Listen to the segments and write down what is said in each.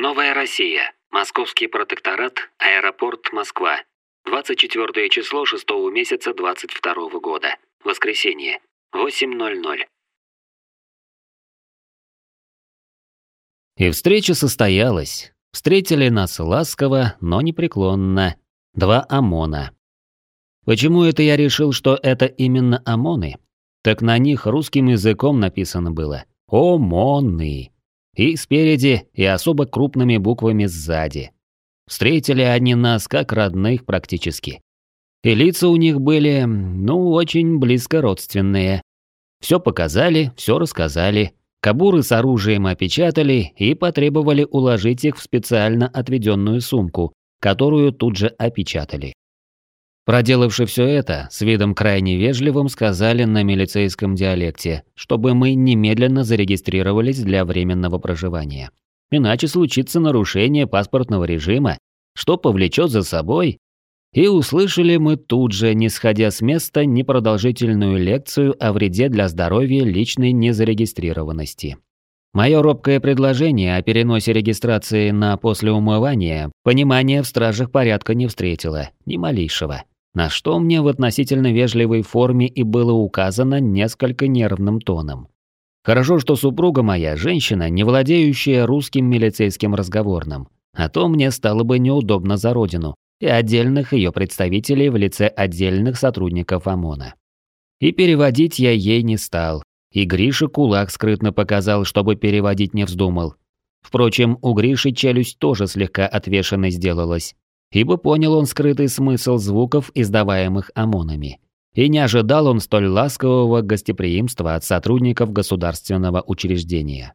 Новая Россия. Московский протекторат. Аэропорт Москва. 24 число 6 месяца 22 года. Воскресенье. 8.00. И встреча состоялась. Встретили нас ласково, но непреклонно. Два ОМОНа. Почему это я решил, что это именно ОМОНы? Так на них русским языком написано было «ОМОНы». И спереди, и особо крупными буквами сзади. Встретили они нас как родных практически. И лица у них были, ну, очень близко родственные. Все показали, все рассказали. Кабуры с оружием опечатали и потребовали уложить их в специально отведенную сумку, которую тут же опечатали. Проделавши все это, с видом крайне вежливым сказали на милицейском диалекте, чтобы мы немедленно зарегистрировались для временного проживания. Иначе случится нарушение паспортного режима, что повлечет за собой... И услышали мы тут же, не сходя с места, непродолжительную лекцию о вреде для здоровья личной незарегистрированности. Мое робкое предложение о переносе регистрации на послеумывание понимания в стражах порядка не встретило, ни малейшего на что мне в относительно вежливой форме и было указано несколько нервным тоном. Хорошо, что супруга моя женщина, не владеющая русским милицейским разговорным, а то мне стало бы неудобно за родину и отдельных ее представителей в лице отдельных сотрудников ОМОНа. И переводить я ей не стал, и Гриша кулак скрытно показал, чтобы переводить не вздумал. Впрочем, у Гриши челюсть тоже слегка отвешенной сделалась, ибо понял он скрытый смысл звуков, издаваемых ОМОНами. И не ожидал он столь ласкового гостеприимства от сотрудников государственного учреждения.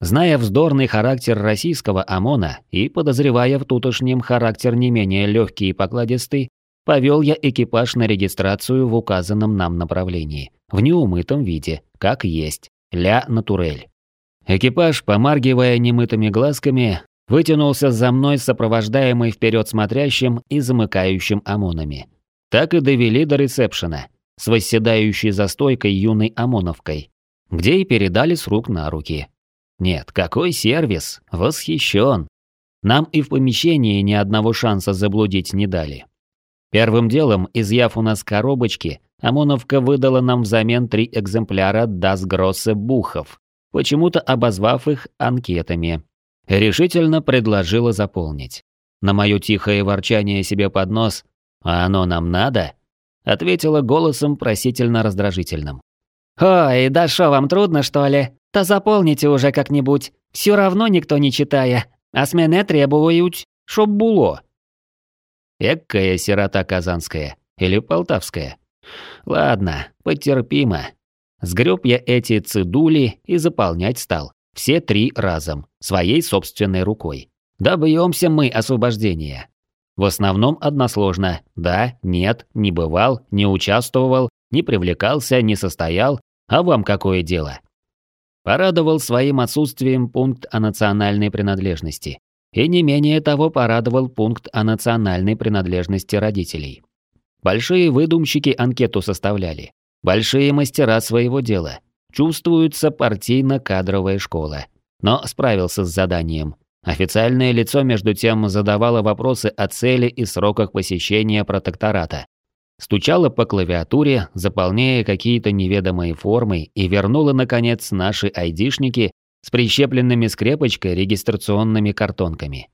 Зная вздорный характер российского ОМОНа и подозревая в тутошнем характер не менее легкий и покладистый, повел я экипаж на регистрацию в указанном нам направлении, в неумытом виде, как есть, ля натурель. Экипаж, помаргивая немытыми глазками, вытянулся за мной сопровождаемый вперед смотрящим и замыкающим ОМОНами. Так и довели до ресепшена, с восседающей за стойкой юной ОМОНовкой, где и передали с рук на руки. Нет, какой сервис, восхищен. Нам и в помещении ни одного шанса заблудить не дали. Первым делом, изъяв у нас коробочки, ОМОНовка выдала нам взамен три экземпляра Дасгроссе Бухов, почему-то обозвав их анкетами, решительно предложила заполнить. На мое тихое ворчание себе под нос «А оно нам надо?» ответила голосом просительно-раздражительным. «Ой, да шо вам трудно, что ли? То заполните уже как-нибудь. Все равно никто не читая. А с мене требуют, чтоб было». Эккая сирота казанская или полтавская. Ладно, потерпимо. Сгреб я эти цидули и заполнять стал. Все три разом, своей собственной рукой. Добьемся мы освобождения. В основном односложно. Да, нет, не бывал, не участвовал, не привлекался, не состоял. А вам какое дело? Порадовал своим отсутствием пункт о национальной принадлежности. И не менее того порадовал пункт о национальной принадлежности родителей. Большие выдумщики анкету составляли. Большие мастера своего дела. Чувствуется партийно-кадровая школа. Но справился с заданием. Официальное лицо, между тем, задавало вопросы о цели и сроках посещения протектората. Стучало по клавиатуре, заполняя какие-то неведомые формы и вернуло, наконец, наши айдишники с прищепленными скрепочкой регистрационными картонками.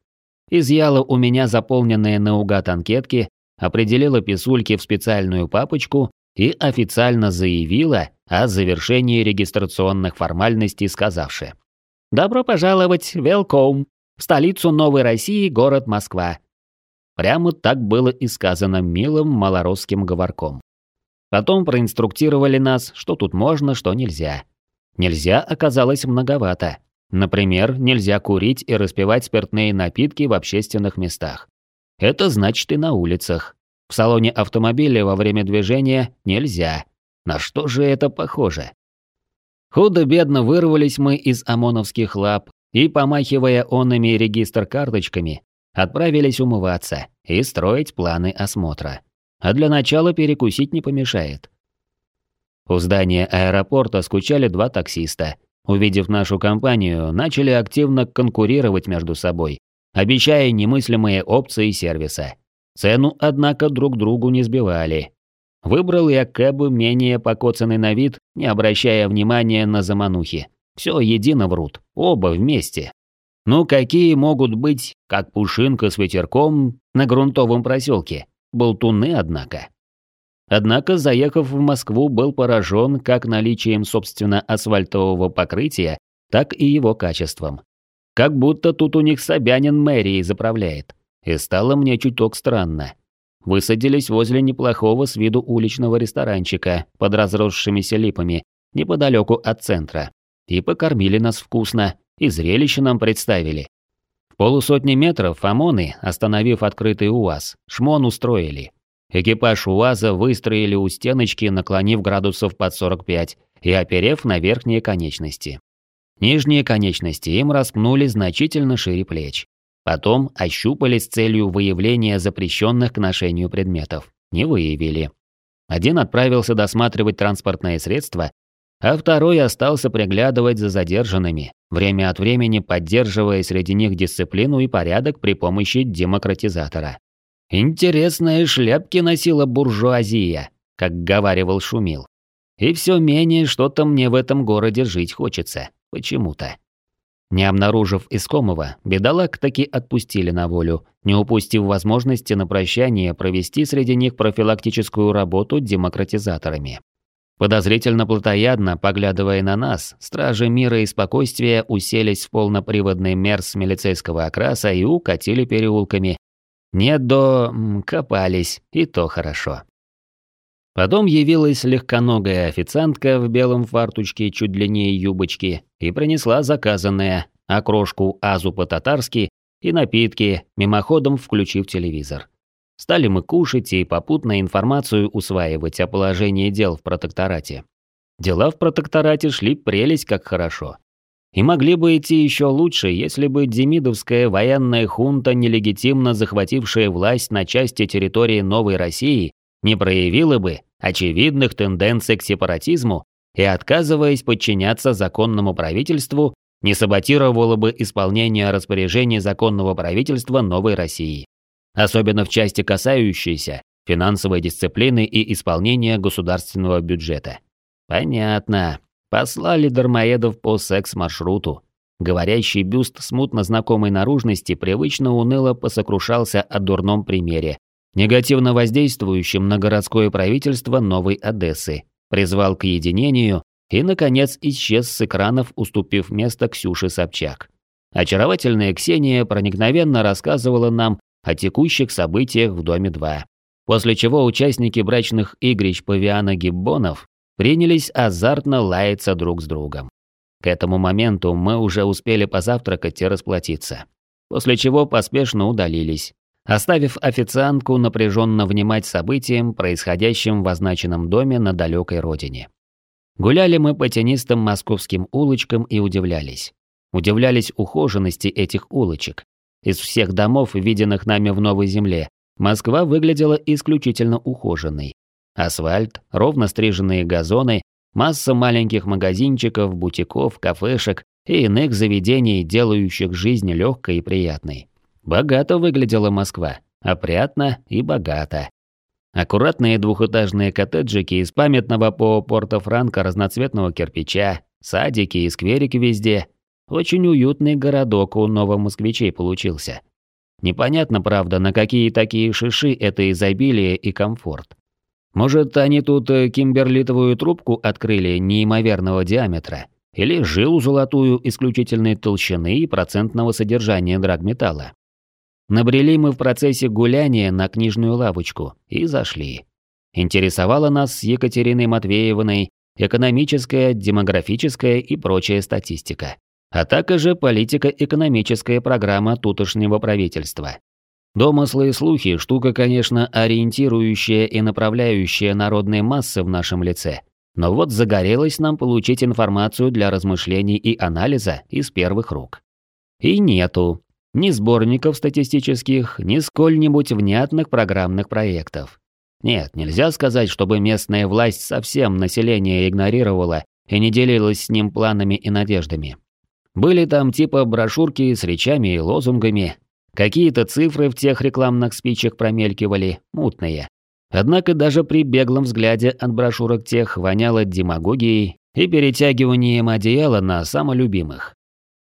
Изъяла у меня заполненные наугад анкетки, определила писульки в специальную папочку и официально заявила о завершении регистрационных формальностей, сказавши «Добро пожаловать, welcome, в столицу Новой России, город Москва». Прямо так было и сказано милым малоросским говорком. Потом проинструктировали нас, что тут можно, что нельзя. Нельзя оказалось многовато. Например, нельзя курить и распивать спиртные напитки в общественных местах. Это значит и на улицах. В салоне автомобиля во время движения нельзя. На что же это похоже? Худо-бедно вырвались мы из ОМОНовских лап и, помахивая онными регистр карточками, отправились умываться и строить планы осмотра. А для начала перекусить не помешает. У здания аэропорта скучали два таксиста. увидев нашу компанию, начали активно конкурировать между собой, обещая немыслимые опции сервиса. Цену, однако, друг другу не сбивали. Выбрал я кэбы менее покоцанный на вид, не обращая внимания на заманухи. Все едино врут, оба вместе. Ну какие могут быть, как пушинка с ветерком на грунтовом проселке? Болтуны, однако. Однако, заехав в Москву, был поражен как наличием, собственно, асфальтового покрытия, так и его качеством. Как будто тут у них Собянин мэрией заправляет. И стало мне чуток странно. Высадились возле неплохого с виду уличного ресторанчика под разросшимися липами, неподалеку от центра. И покормили нас вкусно, и зрелище нам представили. В полусотни метров ОМОНы, остановив открытый УАЗ, шмон устроили. Экипаж УАЗа выстроили у стеночки, наклонив градусов под 45 и оперев на верхние конечности. Нижние конечности им распнули значительно шире плеч. Потом ощупали с целью выявления запрещенных к ношению предметов. Не выявили. Один отправился досматривать транспортные средства, а второй остался приглядывать за задержанными, время от времени поддерживая среди них дисциплину и порядок при помощи демократизатора. Интересные шляпки носила буржуазия, как говаривал Шумил. И все менее что-то мне в этом городе жить хочется, почему-то. Не обнаружив искомого, бедолаг таки отпустили на волю, не упустив возможности на прощание провести среди них профилактическую работу демократизаторами. Подозрительно плотоядно, поглядывая на нас, стражи мира и спокойствия уселись в полноприводный мерс милицейского окраса и укатили переулками, нет до... копались, и то хорошо. Потом явилась легконогая официантка в белом фартучке чуть длиннее юбочки и принесла заказанное, окрошку азу по-татарски и напитки, мимоходом включив телевизор. Стали мы кушать и попутно информацию усваивать о положении дел в протекторате. Дела в протекторате шли прелесть как хорошо. И могли бы идти еще лучше, если бы демидовская военная хунта, нелегитимно захватившая власть на части территории Новой России, не проявила бы очевидных тенденций к сепаратизму и, отказываясь подчиняться законному правительству, не саботировала бы исполнение распоряжений законного правительства Новой России. Особенно в части касающейся финансовой дисциплины и исполнения государственного бюджета. Понятно. Послали дармоедов по секс-маршруту. Говорящий бюст смутно знакомой наружности привычно уныло посокрушался о дурном примере, негативно воздействующем на городское правительство Новой Одессы, призвал к единению и, наконец, исчез с экранов, уступив место Ксюше Собчак. Очаровательная Ксения проникновенно рассказывала нам о текущих событиях в Доме 2, после чего участники брачных игрищ Павиана Гиббонов принялись азартно лаяться друг с другом. К этому моменту мы уже успели позавтракать и расплатиться. После чего поспешно удалились, оставив официантку напряженно внимать событиям, происходящим в означенном доме на далекой родине. Гуляли мы по тенистым московским улочкам и удивлялись. Удивлялись ухоженности этих улочек. Из всех домов, виденных нами в Новой Земле, Москва выглядела исключительно ухоженной. Асфальт, ровно стриженные газоны, масса маленьких магазинчиков, бутиков, кафешек и иных заведений, делающих жизнь легкой и приятной. Богато выглядела Москва, опрятно и богато. Аккуратные двухэтажные коттеджики из памятного по Порто-Франко разноцветного кирпича, садики и скверики везде. Очень уютный городок у новомосквичей получился. Непонятно, правда, на какие такие шиши это изобилие и комфорт. Может, они тут э, кимберлитовую трубку открыли неимоверного диаметра? Или жилу золотую исключительной толщины и процентного содержания драгметалла? Набрели мы в процессе гуляния на книжную лавочку и зашли. Интересовала нас с Екатериной Матвеевной экономическая, демографическая и прочая статистика, а также политико-экономическая программа тутошнего правительства. Домыслы и слухи – штука, конечно, ориентирующая и направляющая народные массы в нашем лице. Но вот загорелось нам получить информацию для размышлений и анализа из первых рук. И нету ни сборников статистических, ни сколь-нибудь внятных программных проектов. Нет, нельзя сказать, чтобы местная власть совсем население игнорировала и не делилась с ним планами и надеждами. Были там типа брошюрки с речами и лозунгами, какие-то цифры в тех рекламных спичах промелькивали, мутные. Однако даже при беглом взгляде от брошюрок тех воняло демагогией и перетягиванием одеяла на самолюбимых.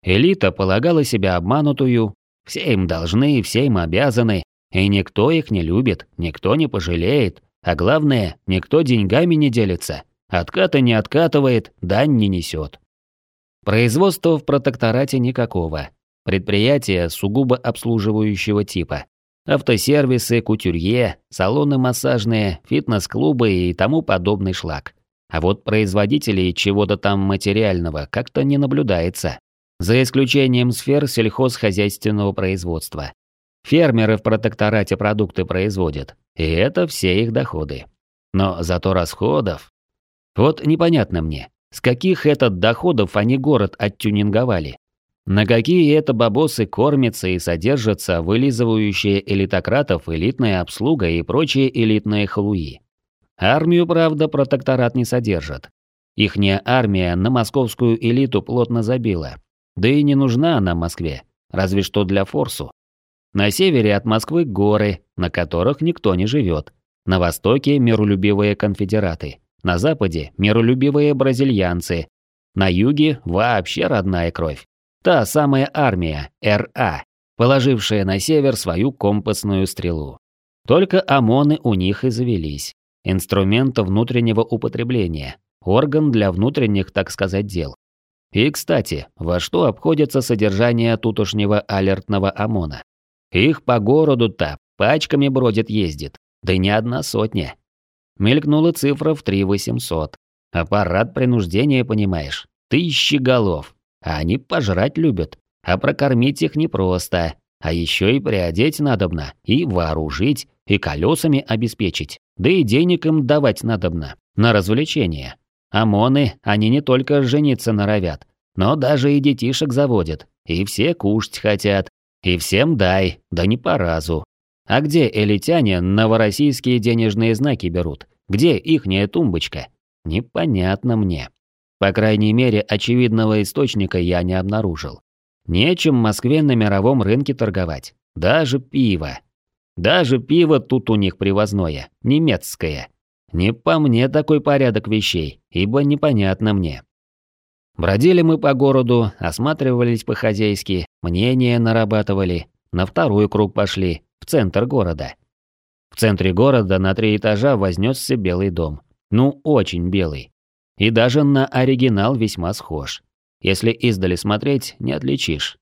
Элита полагала себя обманутую, все им должны, все им обязаны, и никто их не любит, никто не пожалеет, а главное, никто деньгами не делится, отката не откатывает, дань не несет. Производства в протекторате никакого. Предприятия сугубо обслуживающего типа. Автосервисы, кутюрье, салоны массажные, фитнес-клубы и тому подобный шлак. А вот производителей чего-то там материального как-то не наблюдается. За исключением сфер сельхозхозяйственного производства. Фермеры в протекторате продукты производят, и это все их доходы. Но зато расходов... Вот непонятно мне, с каких это доходов они город оттюнинговали? На какие это бабосы кормятся и содержатся вылизывающие элитократов элитная обслуга и прочие элитные халуи? Армию, правда, протекторат не содержит. Ихняя армия на московскую элиту плотно забила. Да и не нужна она Москве, разве что для форсу. На севере от Москвы горы, на которых никто не живет. На востоке миролюбивые конфедераты. На западе миролюбивые бразильянцы. На юге вообще родная кровь. Та самая армия, РА, положившая на север свою компасную стрелу. Только ОМОНы у них и завелись. Инструмент внутреннего употребления. Орган для внутренних, так сказать, дел. И, кстати, во что обходится содержание тутошнего алертного ОМОНа? Их по городу-то пачками бродит ездит, да не одна сотня. Мелькнула цифра в 3800. Аппарат принуждения, понимаешь, тысячи голов. А они пожрать любят, а прокормить их непросто. А еще и приодеть надобно, и вооружить, и колесами обеспечить, да и денег им давать надобно, на развлечения. ОМОНы, они не только жениться норовят, но даже и детишек заводят, и все кушать хотят, и всем дай, да не по разу. А где элитяне новороссийские денежные знаки берут? Где ихняя тумбочка? Непонятно мне. По крайней мере, очевидного источника я не обнаружил. Нечем Москве на мировом рынке торговать. Даже пиво. Даже пиво тут у них привозное, немецкое. Не по мне такой порядок вещей, ибо непонятно мне. Бродили мы по городу, осматривались по-хозяйски, мнения нарабатывали, на второй круг пошли, в центр города. В центре города на три этажа вознесся белый дом. Ну, очень белый. И даже на оригинал весьма схож. Если издали смотреть, не отличишь.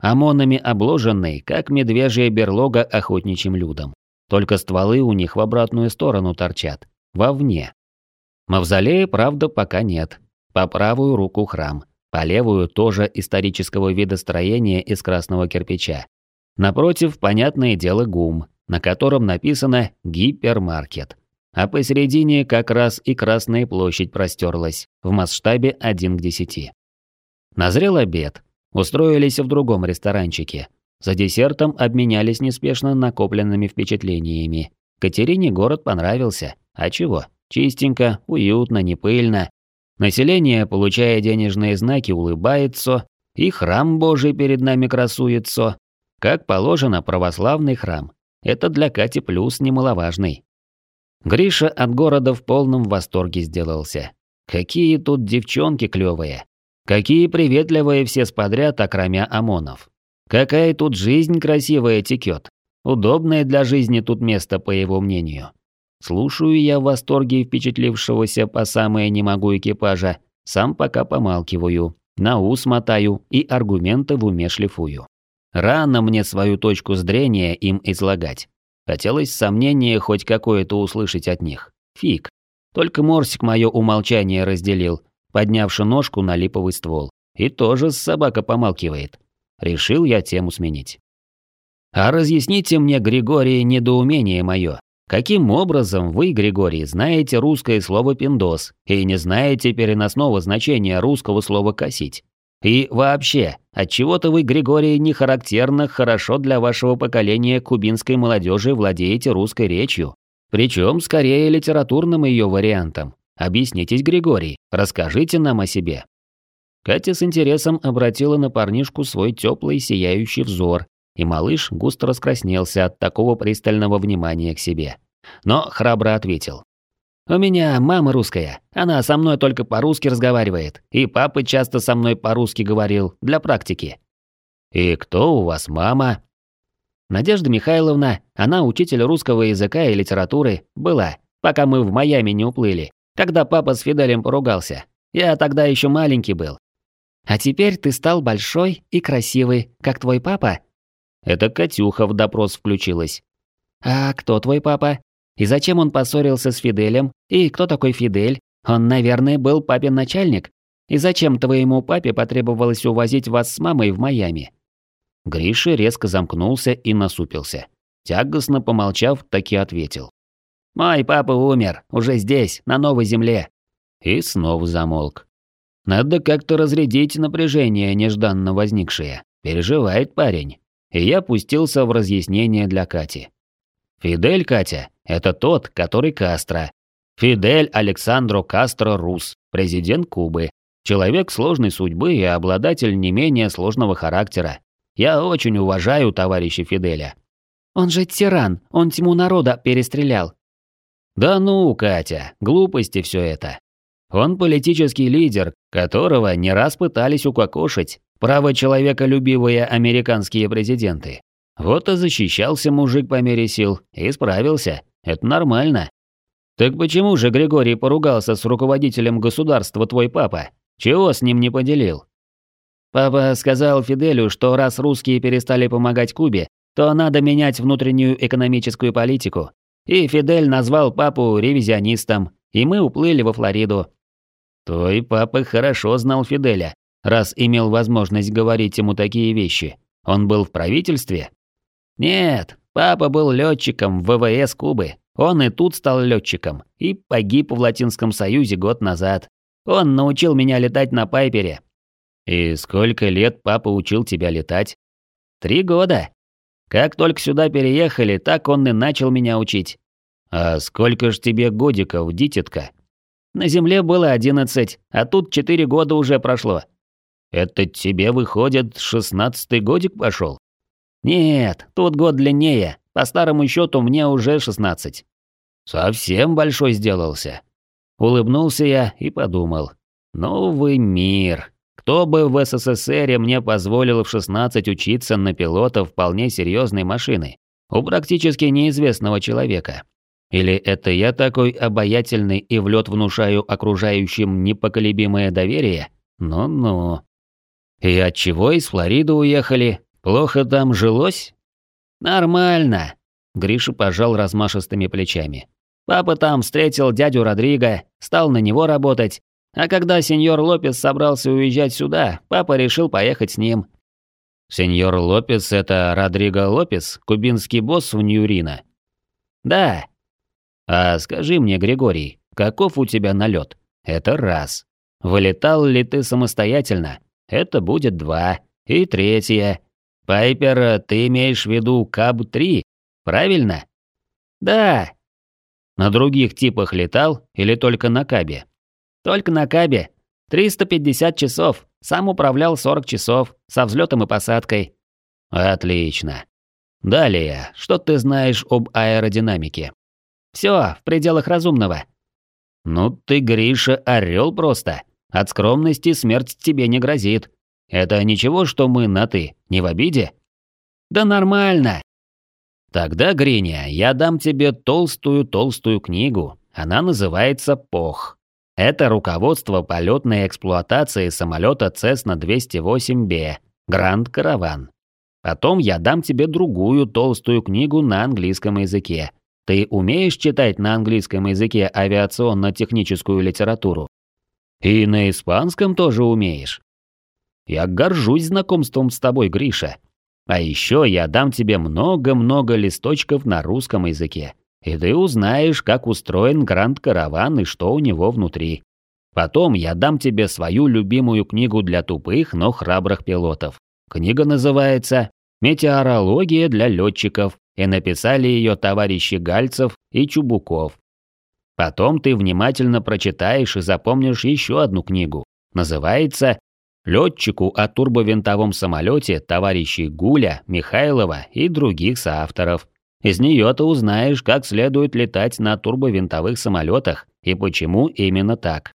ОМОНами обложенный, как медвежья берлога охотничьим людом. Только стволы у них в обратную сторону торчат, вовне. Мавзолея, правда, пока нет, по правую руку храм, по левую тоже исторического вида строения из красного кирпича. Напротив, понятное дело, ГУМ, на котором написано «Гипермаркет». А посередине как раз и Красная площадь простерлась в масштабе 1 к 10. Назрел обед. Устроились в другом ресторанчике. За десертом обменялись неспешно накопленными впечатлениями. Катерине город понравился. А чего? Чистенько, уютно, не пыльно. Население, получая денежные знаки, улыбается, и храм Божий перед нами красуется. Как положено, православный храм. Это для Кати плюс немаловажный. Гриша от города в полном восторге сделался. Какие тут девчонки клевые. Какие приветливые все сподряд, окромя ОМОНов. Какая тут жизнь красивая текет. Удобное для жизни тут место, по его мнению. Слушаю я в восторге впечатлившегося по самое не могу экипажа, сам пока помалкиваю, на ус мотаю и аргументы в уме шлифую. Рано мне свою точку зрения им излагать. Хотелось сомнение хоть какое-то услышать от них. Фиг. Только Морсик мое умолчание разделил, поднявши ножку на липовый ствол. И тоже собака помалкивает. Решил я тему сменить. А разъясните мне, Григорий, недоумение мое. Каким образом вы, Григорий, знаете русское слово «пиндос» и не знаете переносного значения русского слова «косить»? И вообще, отчего-то вы, Григорий, не характерно хорошо для вашего поколения кубинской молодежи владеете русской речью, причем скорее литературным ее вариантом, Объяснитесь, Григорий, расскажите нам о себе». Катя с интересом обратила на парнишку свой теплый сияющий взор, и малыш густо раскраснелся от такого пристального внимания к себе. Но храбро ответил. «У меня мама русская, она со мной только по-русски разговаривает, и папа часто со мной по-русски говорил, для практики». «И кто у вас мама?» Надежда Михайловна, она учитель русского языка и литературы, была, пока мы в Майами не уплыли, когда папа с Фиделем поругался. Я тогда еще маленький был, а теперь ты стал большой и красивый, как твой папа?» Это Катюха в допрос включилась. «А кто твой папа? И зачем он поссорился с Фиделем? И кто такой Фидель? Он, наверное, был папин начальник. И зачем твоему папе потребовалось увозить вас с мамой в Майами?» Гриша резко замкнулся и насупился. Тягостно помолчав, таки ответил. «Мой папа умер, уже здесь, на новой земле». И снова замолк. Надо как-то разрядить напряжение, нежданно возникшее. Переживает парень. И я пустился в разъяснение для Кати. Фидель, Катя, это тот, который Кастро. Фидель Александро Кастро Рус, президент Кубы. Человек сложной судьбы и обладатель не менее сложного характера. Я очень уважаю товарища Фиделя. Он же тиран, он тьму народа перестрелял. Да ну, Катя, глупости все это. Он политический лидер, которого не раз пытались укокошить право человеколюбивые американские президенты. Вот и защищался мужик по мере сил и справился. Это нормально. Так почему же Григорий поругался с руководителем государства твой папа? Чего с ним не поделил? Папа сказал Фиделю, что раз русские перестали помогать Кубе, то надо менять внутреннюю экономическую политику. И Фидель назвал папу ревизионистом, и мы уплыли во Флориду. Твой папа хорошо знал Фиделя, раз имел возможность говорить ему такие вещи. Он был в правительстве? Нет, папа был летчиком в ВВС Кубы. Он и тут стал летчиком и погиб в Латинском Союзе год назад. Он научил меня летать на Пайпере. И сколько лет папа учил тебя летать? Три года. Как только сюда переехали, так он и начал меня учить. А сколько ж тебе годиков, дитятка? На Земле было одиннадцать, а тут четыре года уже прошло. Это тебе, выходит, шестнадцатый годик пошел? Нет, тут год длиннее. По старому счету мне уже шестнадцать. Совсем большой сделался. Улыбнулся я и подумал. Новый мир. Кто бы в СССР мне позволил в 16 учиться на пилота вполне серьезной машины? У практически неизвестного человека. Или это я такой обаятельный и в лед внушаю окружающим непоколебимое доверие? Ну-ну. И от чего из Флориды уехали? Плохо там жилось? Нормально. Гриша пожал размашистыми плечами. Папа там встретил дядю Родриго, стал на него работать. А когда сеньор Лопес собрался уезжать сюда, папа решил поехать с ним. Сеньор Лопес — это Родриго Лопес, кубинский босс в Ньюрино? Да, а скажи мне, Григорий, каков у тебя налет? Это раз. Вылетал ли ты самостоятельно? Это будет два. И третье. Пайпер, ты имеешь в виду КАБ-3, правильно? Да. На других типах летал или только на КАБе? Только на КАБе. 350 часов. Сам управлял 40 часов, со взлетом и посадкой. Отлично. Далее, что ты знаешь об аэродинамике? Все в пределах разумного. Ну ты, Гриша, орел просто. От скромности смерть тебе не грозит. Это ничего, что мы на «ты», не в обиде? Да нормально. Тогда, Гриня, я дам тебе толстую-толстую книгу. Она называется «Пох». Это руководство полетной эксплуатации самолета Cessna 208B Гранд Караван. Потом я дам тебе другую толстую книгу на английском языке ты умеешь читать на английском языке авиационно-техническую литературу? И на испанском тоже умеешь? Я горжусь знакомством с тобой, Гриша. А еще я дам тебе много-много листочков на русском языке, и ты узнаешь, как устроен Гранд-караван и что у него внутри. Потом я дам тебе свою любимую книгу для тупых, но храбрых пилотов. Книга называется «Метеорология для летчиков», и написали ее товарищи Гальцев и Чубуков. Потом ты внимательно прочитаешь и запомнишь еще одну книгу. Называется «Летчику о турбовинтовом самолете товарищей Гуля, Михайлова и других соавторов». Из нее ты узнаешь, как следует летать на турбовинтовых самолетах и почему именно так.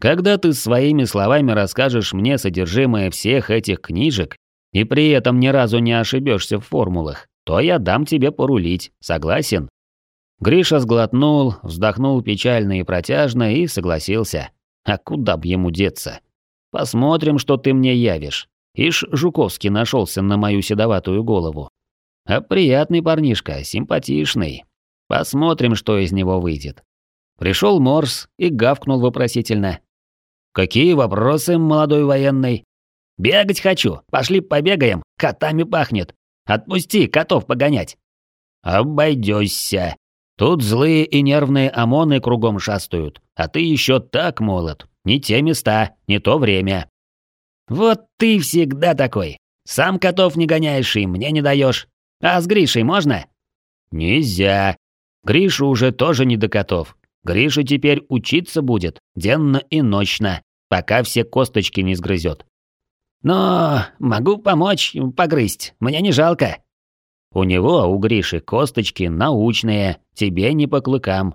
Когда ты своими словами расскажешь мне содержимое всех этих книжек и при этом ни разу не ошибешься в формулах, то я дам тебе порулить, согласен?» Гриша сглотнул, вздохнул печально и протяжно и согласился. А куда б ему деться? Посмотрим, что ты мне явишь. Ишь, Жуковский нашелся на мою седоватую голову. А приятный парнишка, симпатичный. Посмотрим, что из него выйдет. Пришел Морс и гавкнул вопросительно. «Какие вопросы, молодой военный?» «Бегать хочу. Пошли побегаем. Котами пахнет. Отпусти котов погонять». «Обойдешься. Тут злые и нервные ОМОНы кругом шастают, а ты еще так молод. Не те места, не то время». «Вот ты всегда такой. Сам котов не гоняешь и мне не даешь. А с Гришей можно?» «Нельзя. Гриша уже тоже не до котов. Гриша теперь учиться будет, денно и ночно, пока все косточки не сгрызет. Но могу помочь погрызть, мне не жалко. У него, у Гриши, косточки научные, тебе не по клыкам.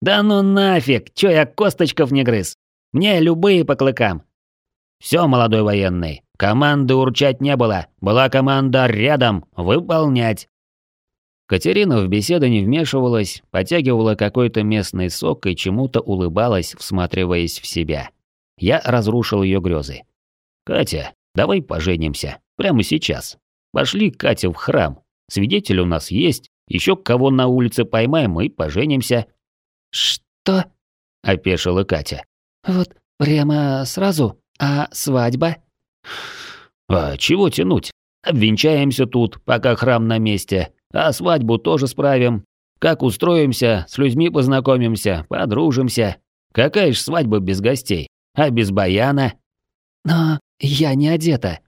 Да ну нафиг, чё я косточков не грыз? Мне любые по клыкам. Все, молодой военный, Команды урчать не было, была команда рядом, выполнять. Катерина в беседу не вмешивалась, потягивала какой-то местный сок и чему-то улыбалась, всматриваясь в себя. Я разрушил ее грезы. «Катя, давай поженимся. Прямо сейчас. Пошли, Катя, в храм. Свидетель у нас есть. Еще кого на улице поймаем и поженимся». «Что?» – опешила Катя. «Вот прямо сразу? А свадьба?» «А чего тянуть? Обвенчаемся тут, пока храм на месте, а свадьбу тоже справим. Как устроимся, с людьми познакомимся, подружимся. Какая ж свадьба без гостей? А без баяна?» «Но я не одета».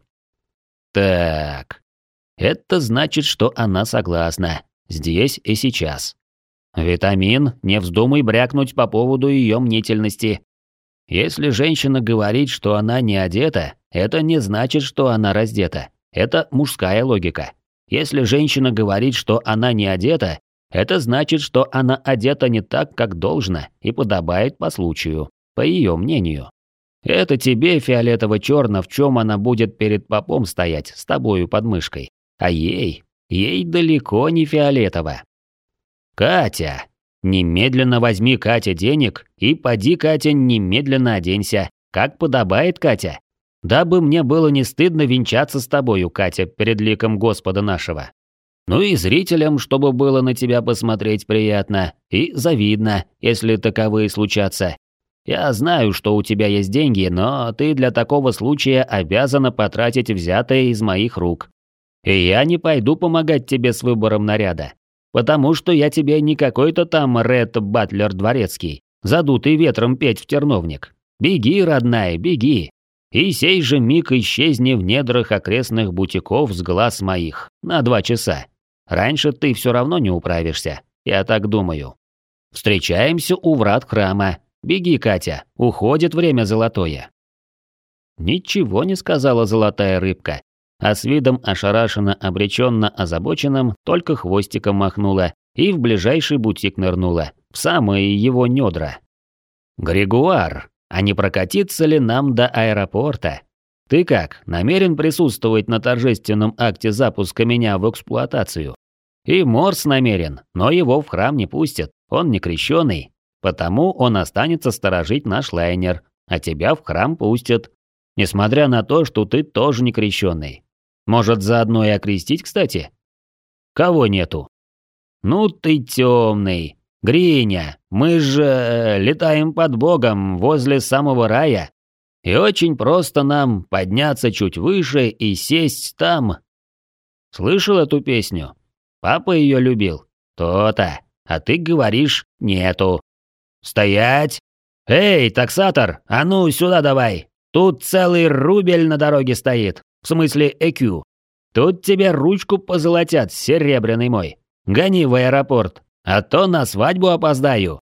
«Так, это значит, что она согласна. Здесь и сейчас. Витамин, не вздумай брякнуть по поводу ее мнительности. Если женщина говорит, что она не одета, это не значит, что она раздета. Это мужская логика. Если женщина говорит, что она не одета, это значит, что она одета не так, как должно, и подобает по случаю, по ее мнению. Это тебе фиолетово-черно, в чем она будет перед попом стоять, с тобою под мышкой. А ей, ей далеко не фиолетово. Катя, Немедленно возьми Катя денег и поди, Катя, немедленно оденься, как подобает, Катя. Дабы мне было не стыдно венчаться с тобою, Катя, перед ликом Господа нашего. Ну и зрителям, чтобы было на тебя посмотреть приятно и завидно, если таковые случатся. Я знаю, что у тебя есть деньги, но ты для такого случая обязана потратить взятое из моих рук. И я не пойду помогать тебе с выбором наряда. Потому что я тебе не какой-то там Ред Батлер Дворецкий, задутый ветром петь в терновник. Беги, родная, беги. И сей же миг исчезни в недрах окрестных бутиков с глаз моих на два часа. Раньше ты все равно не управишься, я так думаю. Встречаемся у врат храма. Беги, Катя, уходит время золотое. Ничего не сказала золотая рыбка, а с видом ошарашенно обреченно озабоченным только хвостиком махнула и в ближайший бутик нырнула, в самые его недра. «Григуар, а не прокатиться ли нам до аэропорта? Ты как, намерен присутствовать на торжественном акте запуска меня в эксплуатацию? И Морс намерен, но его в храм не пустят, он не крещеный, потому он останется сторожить наш лайнер, а тебя в храм пустят, несмотря на то, что ты тоже не крещеный. Может, заодно и окрестить, кстати? Кого нету? Ну ты темный. Гриня, мы же э, летаем под Богом возле самого рая. И очень просто нам подняться чуть выше и сесть там. Слышал эту песню? Папа ее любил. То-то. А ты говоришь «нету». «Стоять! Эй, таксатор, а ну сюда давай! Тут целый рубль на дороге стоит. В смысле ЭКЮ. Тут тебе ручку позолотят, серебряный мой. Гони в аэропорт, а то на свадьбу опоздаю».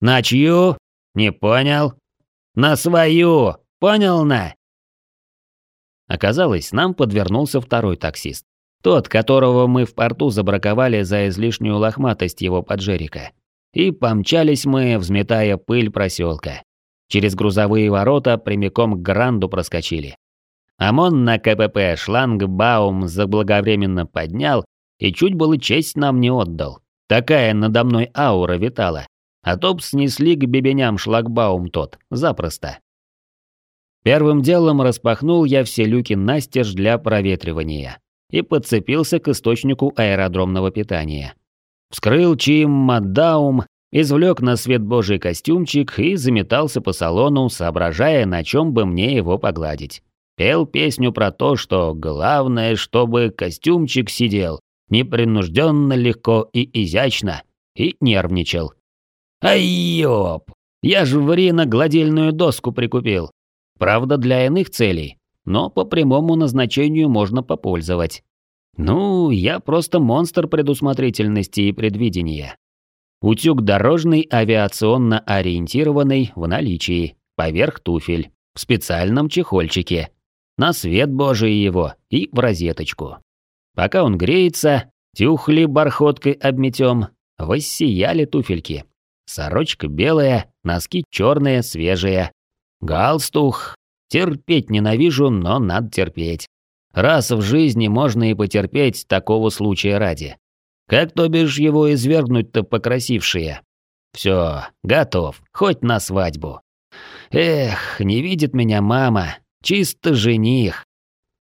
На чью? Не понял. На свою. Понял, на? Оказалось, нам подвернулся второй таксист. Тот, которого мы в порту забраковали за излишнюю лохматость его поджерика. И помчались мы, взметая пыль проселка. Через грузовые ворота прямиком к Гранду проскочили. ОМОН на КПП шлагбаум заблаговременно поднял и чуть было честь нам не отдал. Такая надо мной аура витала. А топ снесли к бебеням шлагбаум тот, запросто. Первым делом распахнул я все люки настежь для проветривания и подцепился к источнику аэродромного питания. Вскрыл чим Маддаум, извлек на свет божий костюмчик и заметался по салону, соображая, на чем бы мне его погладить. Пел песню про то, что главное, чтобы костюмчик сидел, непринужденно, легко и изящно, и нервничал. Ай, ёп! Я ж в Рина гладильную доску прикупил. Правда, для иных целей, но по прямому назначению можно попользовать. Ну, я просто монстр предусмотрительности и предвидения. Утюг дорожный авиационно ориентированный в наличии, поверх туфель, в специальном чехольчике. На свет божий его и в розеточку. Пока он греется, тюхли бархоткой обметем, воссияли туфельки. Сорочка белая, носки черные, свежие. Галстух. Терпеть ненавижу, но надо терпеть. Раз в жизни можно и потерпеть такого случая ради. Как то бишь его извергнуть-то покрасившие? Все, готов, хоть на свадьбу. Эх, не видит меня мама, чисто жених.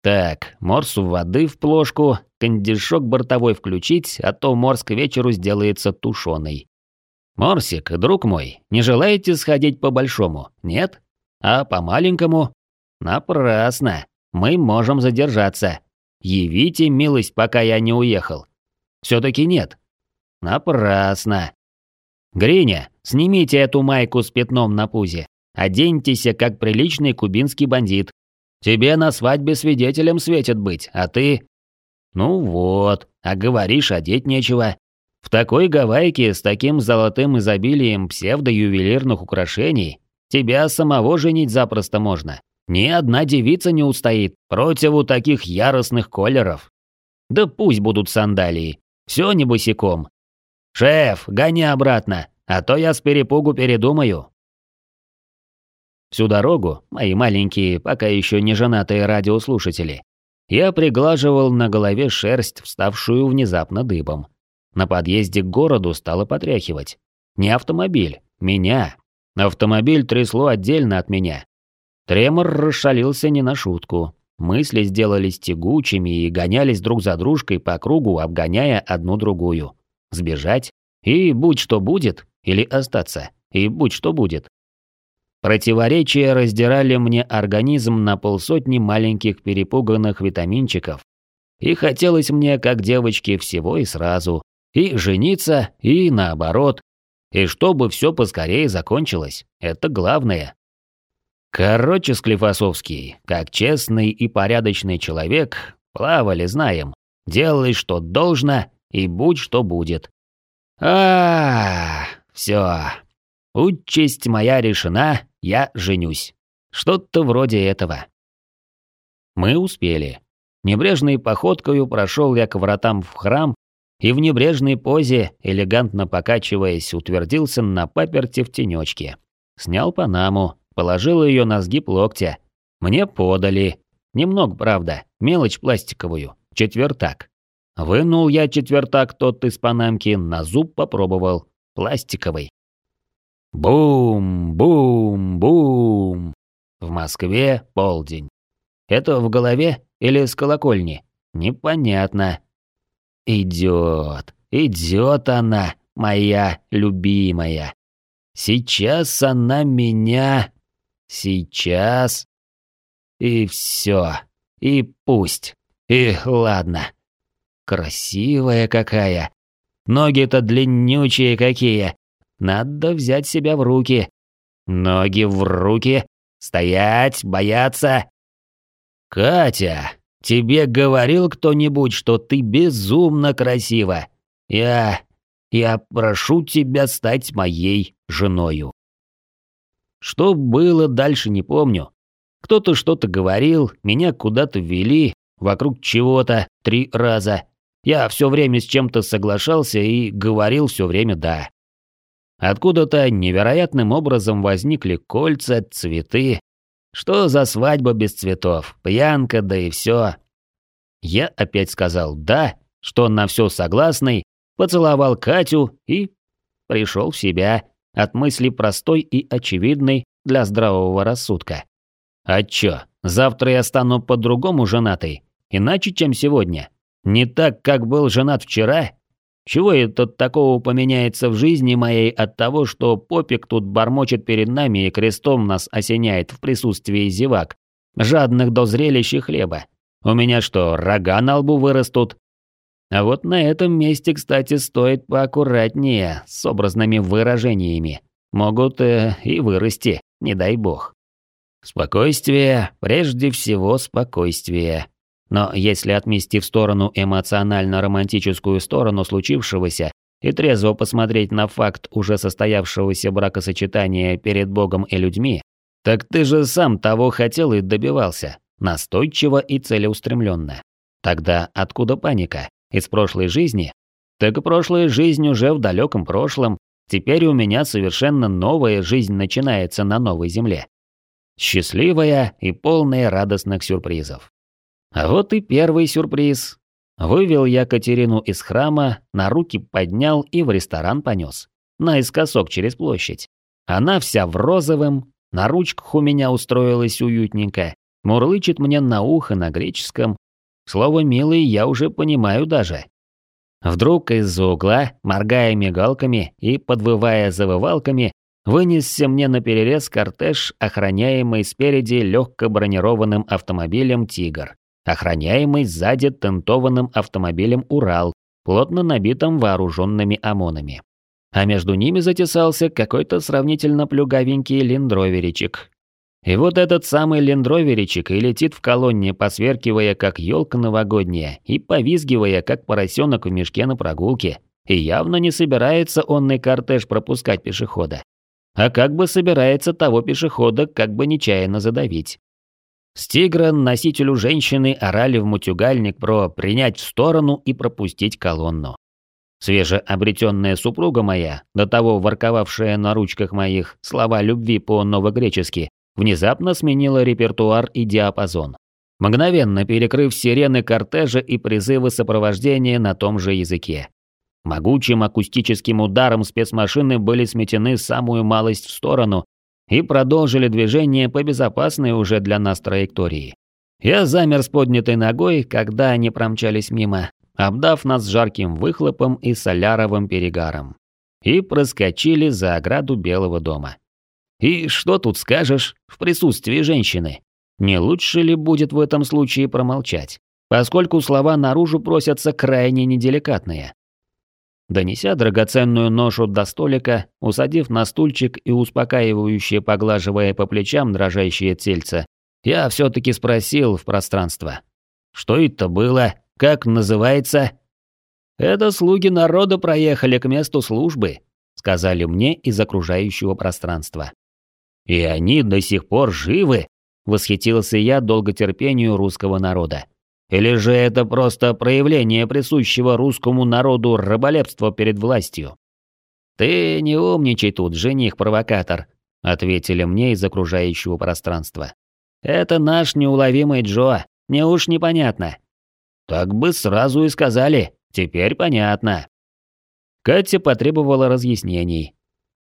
Так, морсу воды в плошку, кондишок бортовой включить, а то морс к вечеру сделается тушеный. Морсик, друг мой, не желаете сходить по-большому, нет? А по-маленькому? Напрасно. Мы можем задержаться. Явите милость, пока я не уехал. Все-таки нет. Напрасно. Гриня, снимите эту майку с пятном на пузе. Оденьтесь, как приличный кубинский бандит. Тебе на свадьбе свидетелем светит быть, а ты... Ну вот, а говоришь, одеть нечего. В такой гавайке с таким золотым изобилием псевдоювелирных украшений тебя самого женить запросто можно. Ни одна девица не устоит против у таких яростных колеров. Да пусть будут сандалии. Все не босиком. Шеф, гони обратно, а то я с перепугу передумаю. Всю дорогу, мои маленькие, пока еще не женатые радиослушатели, я приглаживал на голове шерсть, вставшую внезапно дыбом. На подъезде к городу стало потряхивать. Не автомобиль, меня. Автомобиль трясло отдельно от меня. Тремор расшалился не на шутку. Мысли сделались тягучими и гонялись друг за дружкой по кругу, обгоняя одну другую. Сбежать? И будь что будет, или остаться? И будь что будет. Противоречия раздирали мне организм на полсотни маленьких перепуганных витаминчиков. И хотелось мне, как девочке, всего и сразу. И жениться, и наоборот. И чтобы все поскорее закончилось. Это главное. Короче, Склифосовский, как честный и порядочный человек, плавали, знаем. Делай, что должно, и будь, что будет. А, -а, -а все. Участь моя решена, я женюсь. Что-то вроде этого. Мы успели. Небрежной походкою прошел я к вратам в храм и в небрежной позе, элегантно покачиваясь, утвердился на паперте в тенечке. Снял панаму, положил ее на сгиб локтя. Мне подали. Немного, правда, мелочь пластиковую, четвертак. Вынул я четвертак тот из панамки, на зуб попробовал. Пластиковый. Бум, бум, бум. В Москве полдень. Это в голове или с колокольни? Непонятно. Идет, идет она, моя любимая. Сейчас она меня... Сейчас... И все. И пусть. И ладно. Красивая какая. Ноги-то длиннючие какие. Надо взять себя в руки. Ноги в руки. Стоять, бояться. Катя, тебе говорил кто-нибудь, что ты безумно красива? Я... Я прошу тебя стать моей женою». Что было дальше, не помню. Кто-то что-то говорил, меня куда-то ввели, вокруг чего-то, три раза. Я все время с чем-то соглашался и говорил все время «да». Откуда-то невероятным образом возникли кольца, цветы. Что за свадьба без цветов? Пьянка, да и все. Я опять сказал «да», что на все согласный, поцеловал Катю и пришел в себя от мысли простой и очевидной для здравого рассудка. А чё, завтра я стану по-другому женатый, иначе, чем сегодня? Не так, как был женат вчера? Чего это такого поменяется в жизни моей от того, что попик тут бормочет перед нами и крестом нас осеняет в присутствии зевак, жадных до зрелища хлеба? У меня что, рога на лбу вырастут? А вот на этом месте, кстати, стоит поаккуратнее с образными выражениями. Могут э, и вырасти, не дай бог. Спокойствие, прежде всего спокойствие. Но если отмести в сторону эмоционально-романтическую сторону случившегося и трезво посмотреть на факт уже состоявшегося бракосочетания перед Богом и людьми, так ты же сам того хотел и добивался, настойчиво и целеустремленно. Тогда откуда паника? Из прошлой жизни? Так прошлая жизнь уже в далеком прошлом, теперь у меня совершенно новая жизнь начинается на новой земле счастливая и полная радостных сюрпризов. А вот и первый сюрприз. Вывел я Катерину из храма, на руки поднял и в ресторан понес. Наискосок через площадь. Она вся в розовом, на ручках у меня устроилась уютненько, мурлычет мне на ухо на греческом. Слово «милый» я уже понимаю даже. Вдруг из-за угла, моргая мигалками и подвывая завывалками, вынесся мне на перерез кортеж, охраняемый спереди легко бронированным автомобилем «Тигр», охраняемый сзади тентованным автомобилем «Урал», плотно набитым вооруженными ОМОНами. А между ними затесался какой-то сравнительно плюгавенький лендроверичек. И вот этот самый лендроверичек и летит в колонне, посверкивая, как елка новогодняя, и повизгивая, как поросенок в мешке на прогулке. И явно не собирается онный кортеж пропускать пешехода а как бы собирается того пешехода как бы нечаянно задавить. С тигра носителю женщины орали в мутюгальник про принять в сторону и пропустить колонну. Свежеобретенная супруга моя, до того ворковавшая на ручках моих слова любви по-новогречески, внезапно сменила репертуар и диапазон, мгновенно перекрыв сирены кортежа и призывы сопровождения на том же языке. Могучим акустическим ударом спецмашины были сметены самую малость в сторону и продолжили движение по безопасной уже для нас траектории. Я замер с поднятой ногой, когда они промчались мимо, обдав нас жарким выхлопом и соляровым перегаром. И проскочили за ограду Белого дома. И что тут скажешь в присутствии женщины? Не лучше ли будет в этом случае промолчать, поскольку слова наружу просятся крайне неделикатные? Донеся драгоценную ношу до столика, усадив на стульчик и успокаивающе поглаживая по плечам дрожащее тельце, я все-таки спросил в пространство. «Что это было? Как называется?» «Это слуги народа проехали к месту службы», — сказали мне из окружающего пространства. «И они до сих пор живы?» — восхитился я долготерпению русского народа. Или же это просто проявление присущего русскому народу раболепства перед властью? «Ты не умничай тут, жених-провокатор», — ответили мне из окружающего пространства. «Это наш неуловимый Джо, не уж непонятно». «Так бы сразу и сказали, теперь понятно». Катя потребовала разъяснений.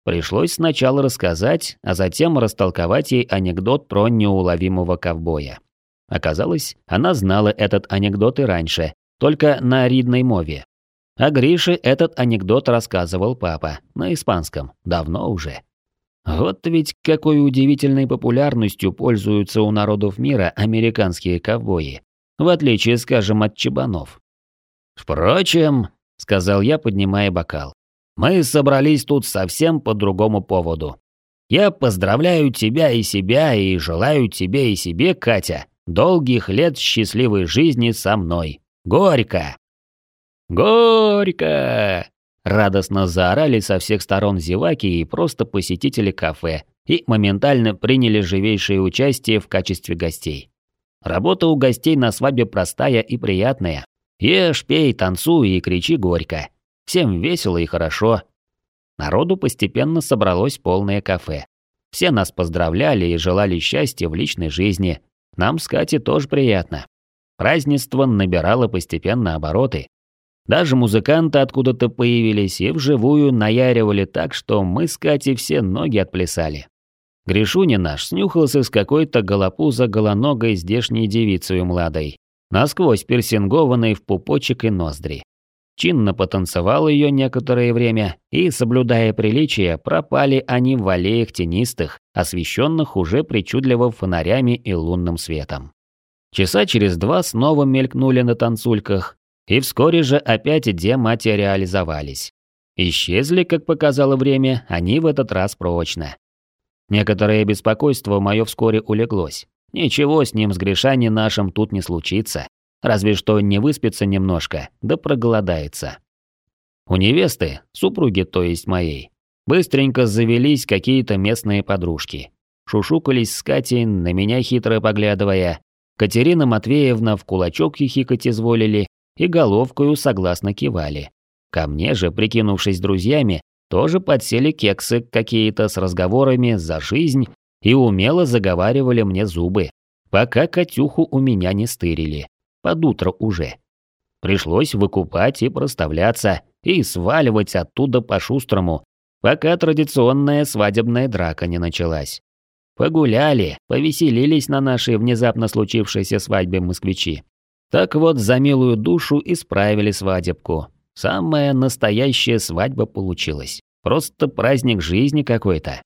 Пришлось сначала рассказать, а затем растолковать ей анекдот про неуловимого ковбоя. Оказалось, она знала этот анекдот и раньше, только на ридной мове. А Грише этот анекдот рассказывал папа, на испанском, давно уже. Вот ведь какой удивительной популярностью пользуются у народов мира американские ковбои, в отличие, скажем, от чебанов. «Впрочем», — сказал я, поднимая бокал, — «мы собрались тут совсем по другому поводу. Я поздравляю тебя и себя и желаю тебе и себе, Катя, долгих лет счастливой жизни со мной. Горько!» «Горько!» — Радостно заорали со всех сторон зеваки и просто посетители кафе и моментально приняли живейшее участие в качестве гостей. Работа у гостей на свадьбе простая и приятная. Ешь, пей, танцуй и кричи горько. Всем весело и хорошо. Народу постепенно собралось полное кафе. Все нас поздравляли и желали счастья в личной жизни. Нам с Катей тоже приятно. Празднество набирало постепенно обороты. Даже музыканты откуда-то появились и вживую наяривали так, что мы с Катей все ноги отплясали. Гришуня наш снюхался с какой-то голопуза голоногой здешней девицей младой, насквозь персингованной в пупочек и ноздри. Чинно потанцевал ее некоторое время, и, соблюдая приличия, пропали они в аллеях тенистых, освещенных уже причудливо фонарями и лунным светом. Часа через два снова мелькнули на танцульках, и вскоре же опять дематериализовались. Исчезли, как показало время, они в этот раз прочно. Некоторое беспокойство мое вскоре улеглось. Ничего с ним с Гришани нашим тут не случится. Разве что не выспится немножко, да проголодается. У невесты, супруги то есть моей, быстренько завелись какие-то местные подружки. Шушукались с Катей, на меня хитро поглядывая. Катерина Матвеевна в кулачок хихикать изволили и головкою согласно кивали. Ко мне же, прикинувшись друзьями, тоже подсели кексы какие-то с разговорами за жизнь и умело заговаривали мне зубы, пока Катюху у меня не стырили. Под утро уже. Пришлось выкупать и проставляться, и сваливать оттуда по-шустрому, пока традиционная свадебная драка не началась. Погуляли, повеселились на нашей внезапно случившейся свадьбе москвичи. Так вот, за милую душу исправили свадебку, Самая настоящая свадьба получилась. Просто праздник жизни какой-то.